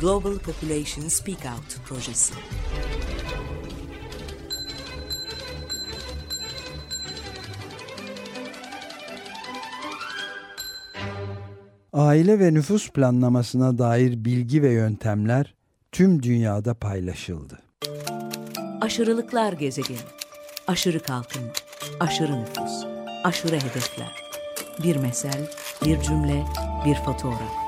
Global Population Speak Out projesi. Aile ve nüfus planlamasına dair bilgi ve yöntemler tüm dünyada paylaşıldı. Aşırılıklar gezegeni. Aşırı kalkınma, aşırı nüfus, aşırı hedefler. Bir mesel, bir cümle, bir fotoğraf.